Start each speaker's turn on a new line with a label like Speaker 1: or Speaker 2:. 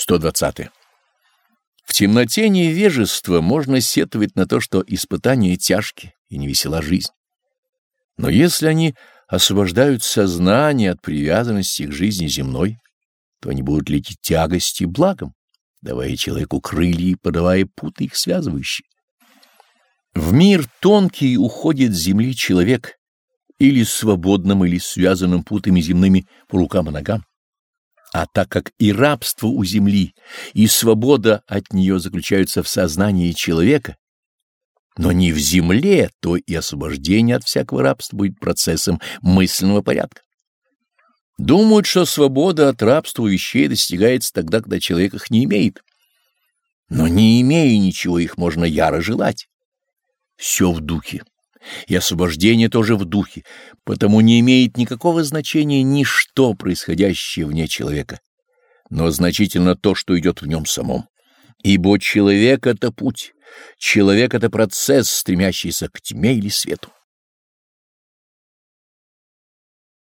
Speaker 1: 120. В темноте невежества можно сетовать на то, что испытания тяжкие и невесела жизнь. Но если они освобождают сознание от привязанности к жизни земной, то они будут лететь тягости благом, давая человеку крылья и подавая путы их связывающие. В мир тонкий уходит с земли человек, или свободным, или связанным путами земными по рукам и ногам. А так как и рабство у земли, и свобода от нее заключаются в сознании человека, но не в земле, то и освобождение от всякого рабства будет процессом мысленного порядка. Думают, что свобода от рабства вещей достигается тогда, когда человек их не имеет. Но не имея ничего, их можно яро желать. Все в духе. И освобождение тоже в духе, потому не имеет никакого значения ничто, происходящее вне человека, но значительно то, что идет в нем самом. Ибо человек — это путь, человек — это процесс, стремящийся к тьме или свету.